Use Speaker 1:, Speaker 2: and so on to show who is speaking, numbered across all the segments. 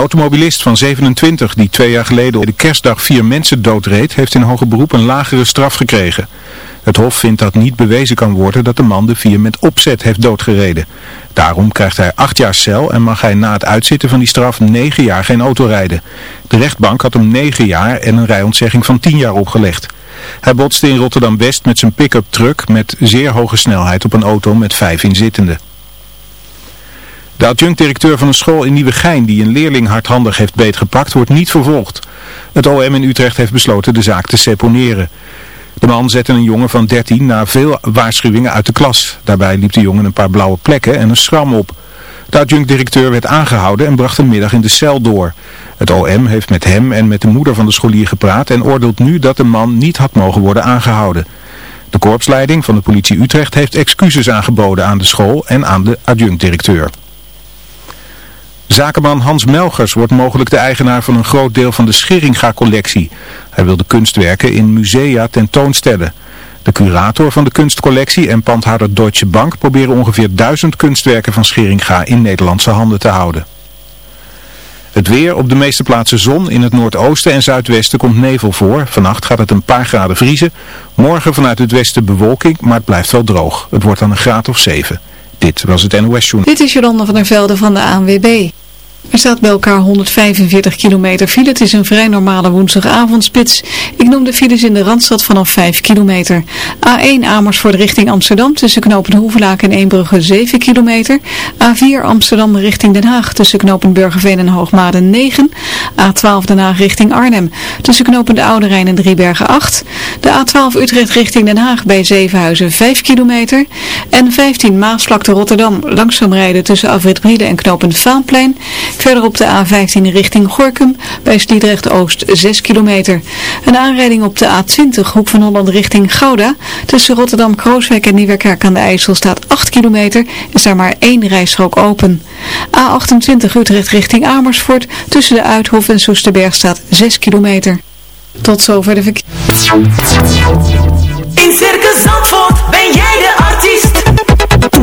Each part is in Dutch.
Speaker 1: automobilist van 27 die twee jaar geleden op de kerstdag vier mensen doodreed, heeft in hoger beroep een lagere straf gekregen. Het Hof vindt dat niet bewezen kan worden dat de man de vier met opzet heeft doodgereden. Daarom krijgt hij acht jaar cel en mag hij na het uitzitten van die straf negen jaar geen auto rijden. De rechtbank had hem negen jaar en een rijontzegging van tien jaar opgelegd. Hij botste in Rotterdam-West met zijn pick-up truck met zeer hoge snelheid op een auto met vijf inzittenden. De adjunct-directeur van een school in Nieuwegein die een leerling hardhandig heeft beetgepakt wordt niet vervolgd. Het OM in Utrecht heeft besloten de zaak te seponeren. De man zette een jongen van 13 na veel waarschuwingen uit de klas. Daarbij liep de jongen een paar blauwe plekken en een schram op. De adjunct-directeur werd aangehouden en bracht een middag in de cel door. Het OM heeft met hem en met de moeder van de scholier gepraat en oordeelt nu dat de man niet had mogen worden aangehouden. De korpsleiding van de politie Utrecht heeft excuses aangeboden aan de school en aan de adjunct-directeur. Zakenman Hans Melgers wordt mogelijk de eigenaar van een groot deel van de Scheringa-collectie. Hij wil de kunstwerken in musea tentoonstellen. De curator van de kunstcollectie en pandhouder Deutsche Bank proberen ongeveer duizend kunstwerken van Scheringa in Nederlandse handen te houden. Het weer op de meeste plaatsen zon. In het noordoosten en zuidwesten komt nevel voor. Vannacht gaat het een paar graden vriezen. Morgen vanuit het westen bewolking, maar het blijft wel droog. Het wordt dan een graad of 7. Dit was het NOS Journal.
Speaker 2: Dit is Jolanda van der Velde van de ANWB. Er staat bij elkaar 145 kilometer file. Het is een vrij normale woensdagavondspits. Ik noem de files in de Randstad vanaf 5 kilometer. A1 Amersfoort richting Amsterdam tussen knopen Hoevelaak en Eembrugge 7 kilometer. A4 Amsterdam richting Den Haag tussen knopen Burgerveen en Hoogmade 9. A12 Den Haag richting Arnhem tussen knopen de Oude Rijn en Driebergen 8. De A12 Utrecht richting Den Haag bij Zevenhuizen 5 kilometer. En 15 Maasvlakte Rotterdam langzaam rijden tussen Afrit en knopen Vaanplein. Verder op de A15 richting Gorkum bij Sliedrecht Oost 6 kilometer. Een aanrijding op de A20 Hoek van Holland richting Gouda. Tussen Rotterdam, Krooswijk en Nieuwerkerk aan de IJssel staat 8 kilometer. Is daar maar één rijstrook open. A28 Utrecht richting Amersfoort. Tussen de Uithof en Soesterberg staat 6 kilometer. Tot zover de verkeer.
Speaker 3: In Circus Zandvoort ben jij de artiest.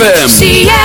Speaker 4: ZFM.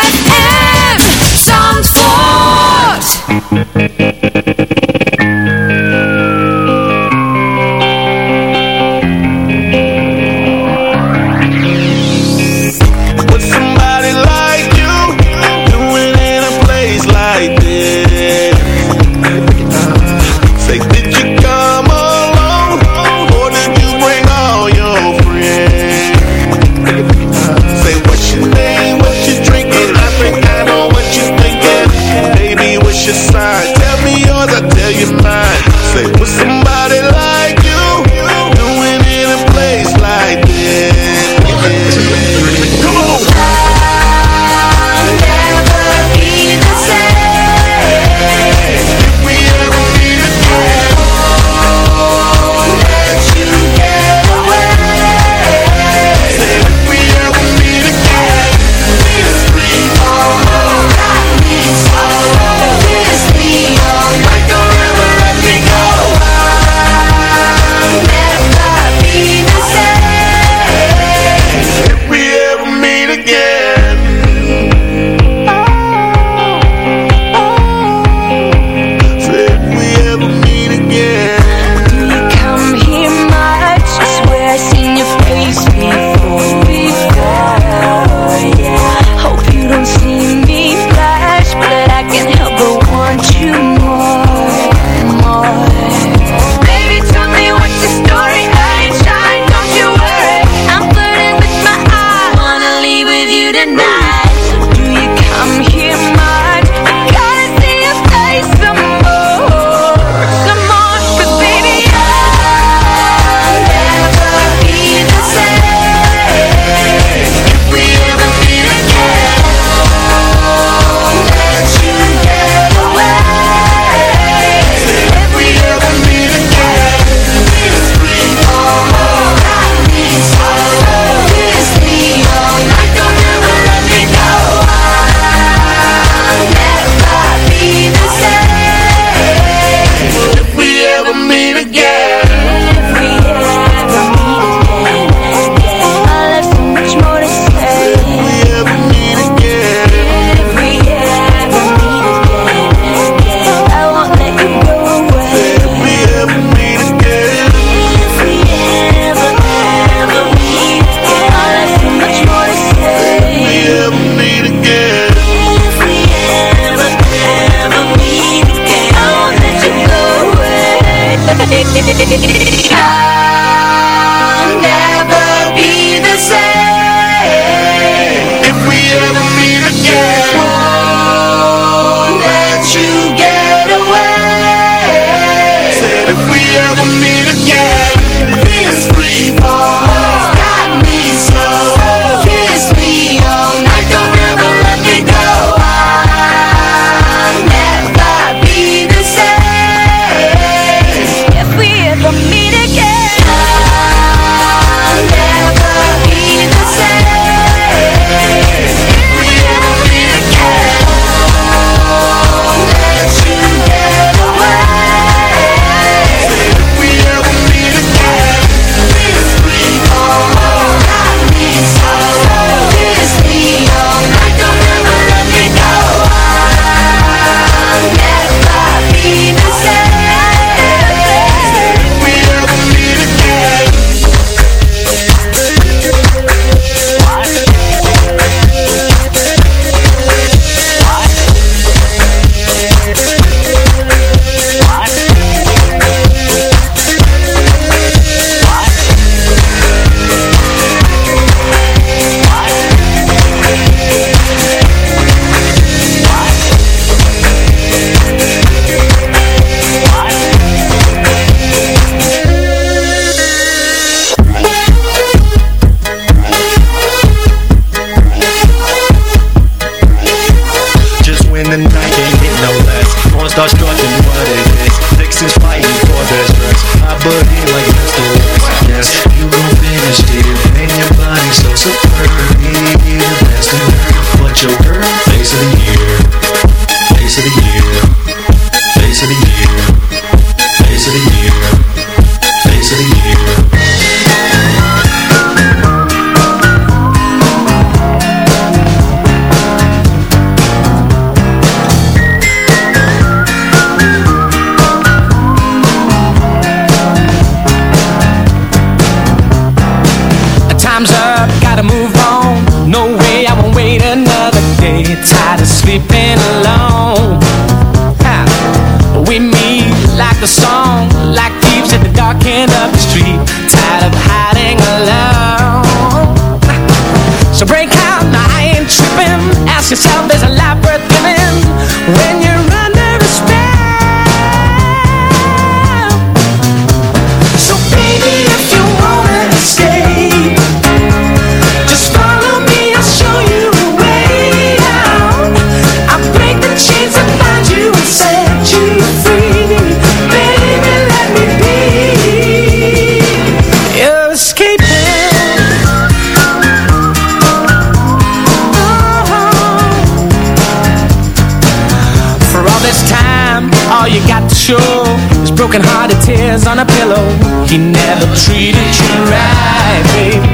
Speaker 5: treated you right, babe.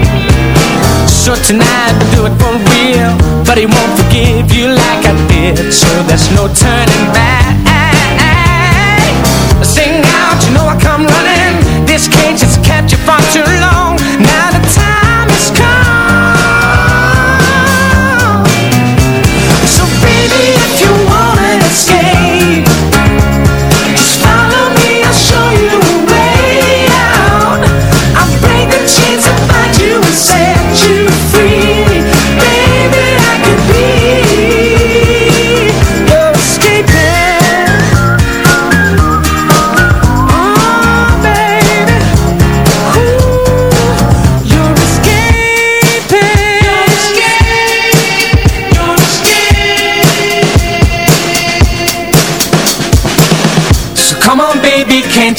Speaker 5: So tonight I'll do it for real But he won't forgive you like I did. So there's no time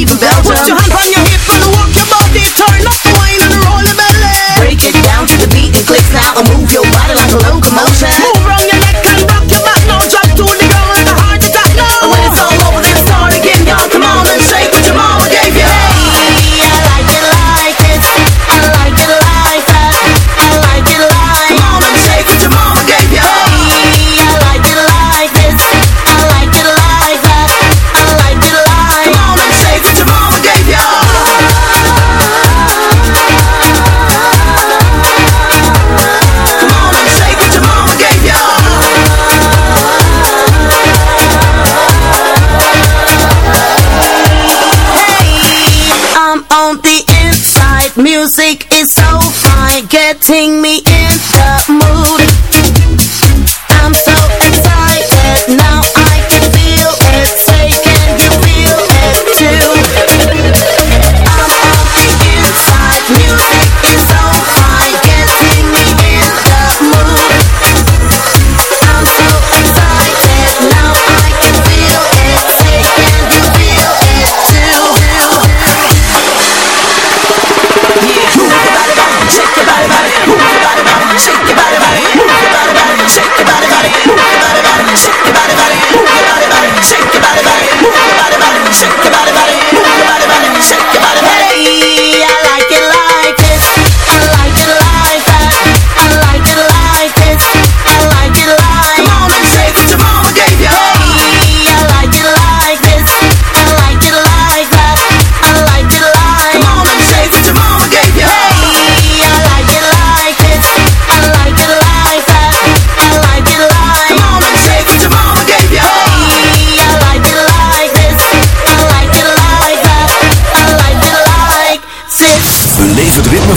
Speaker 6: even
Speaker 7: valid. ting me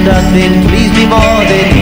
Speaker 8: nothing pleased me
Speaker 9: more than you.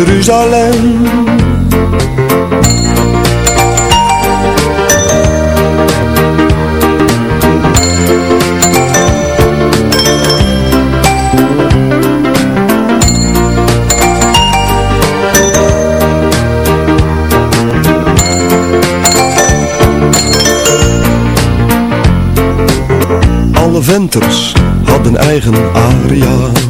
Speaker 10: Jeruzalem. Alle venters hadden eigen aria's.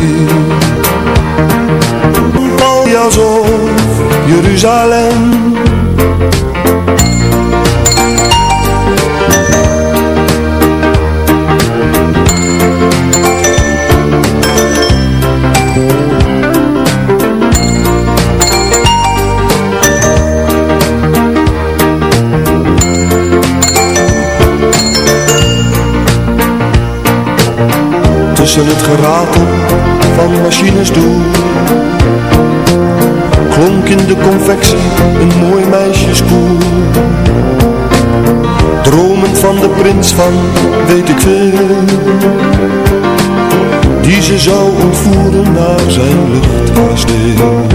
Speaker 10: Paljas of Jeruzalem. Tussen het geratel van machines Klonk in de confectie een mooi meisjeskoer Dromend van de prins van weet ik veel Die ze zou ontvoeren naar zijn luchtkasteel.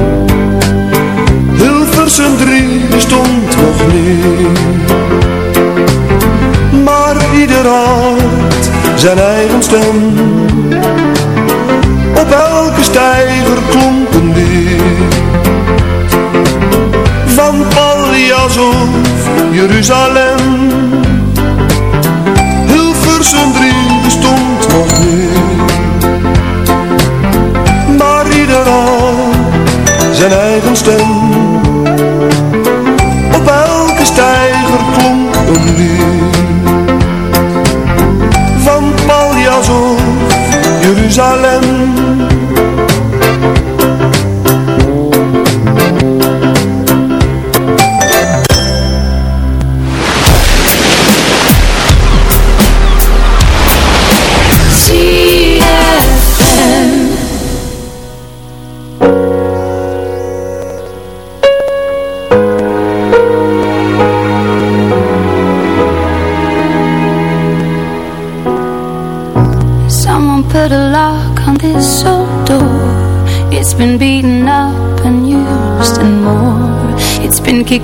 Speaker 10: Hilversum 3 bestond nog niet Maar ieder had zijn eigen stem. Op elke steiger klonk Paljas of Jeruzalem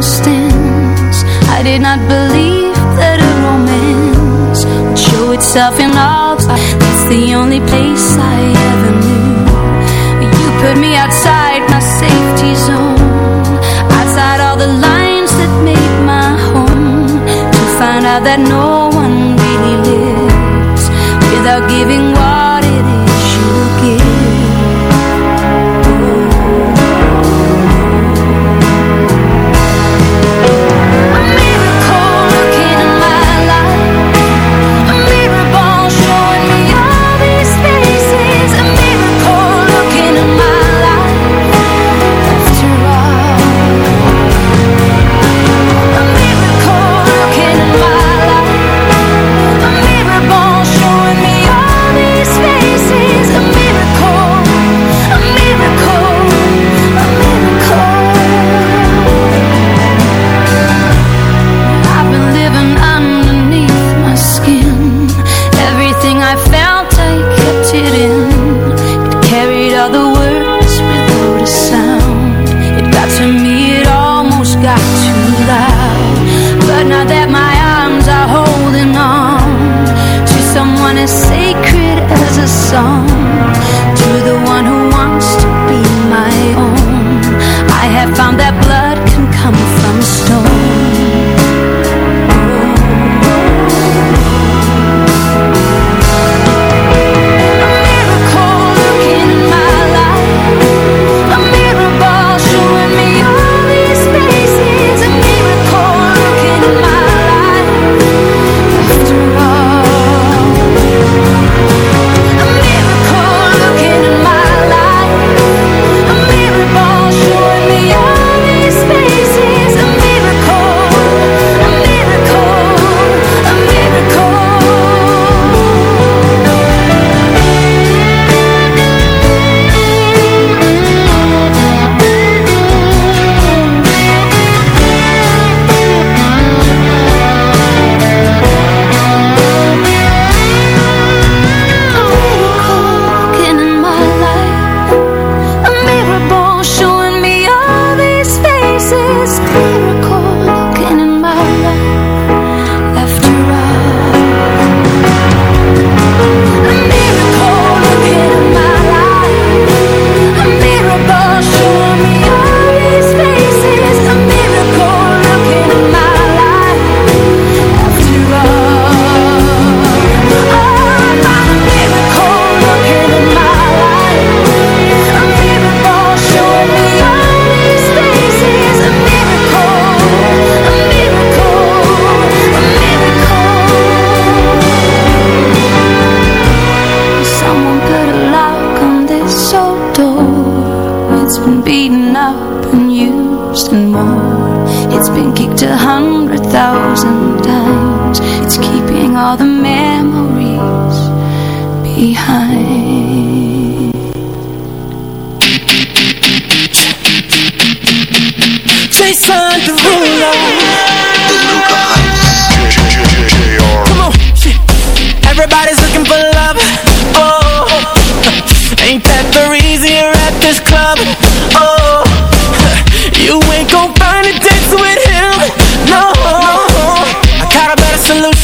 Speaker 11: I did not believe that a romance Would show itself in arms That's the only place I ever knew. You put me outside my safety zone. Outside all the lines that made my home. To find out that no one really lives Without giving what it is you give.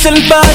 Speaker 12: el bar.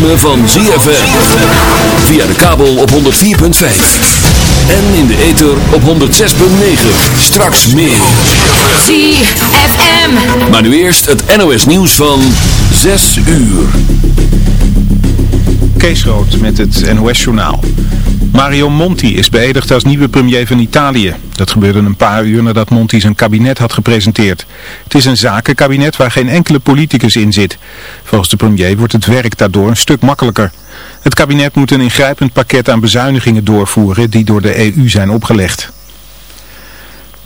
Speaker 12: Ritme van ZFM. Via de kabel op 104.5. En in de ether op 106.9. Straks meer.
Speaker 11: ZFM.
Speaker 12: Maar nu eerst het NOS nieuws van 6 uur.
Speaker 1: Kees Rood met het NOS-journaal. Mario Monti is beëdigd als nieuwe premier van Italië. Dat gebeurde een paar uur nadat Monti zijn kabinet had gepresenteerd. Het is een zakenkabinet waar geen enkele politicus in zit. Volgens de premier wordt het werk daardoor een stuk makkelijker. Het kabinet moet een ingrijpend pakket aan bezuinigingen doorvoeren die door de EU zijn opgelegd.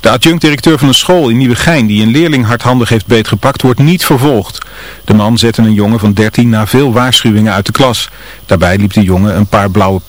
Speaker 1: De adjunct-directeur van een school in Nieuwegein die een leerling hardhandig heeft beetgepakt wordt niet vervolgd. De man zette een jongen van 13 na veel waarschuwingen uit de klas. Daarbij liep de jongen een paar blauwe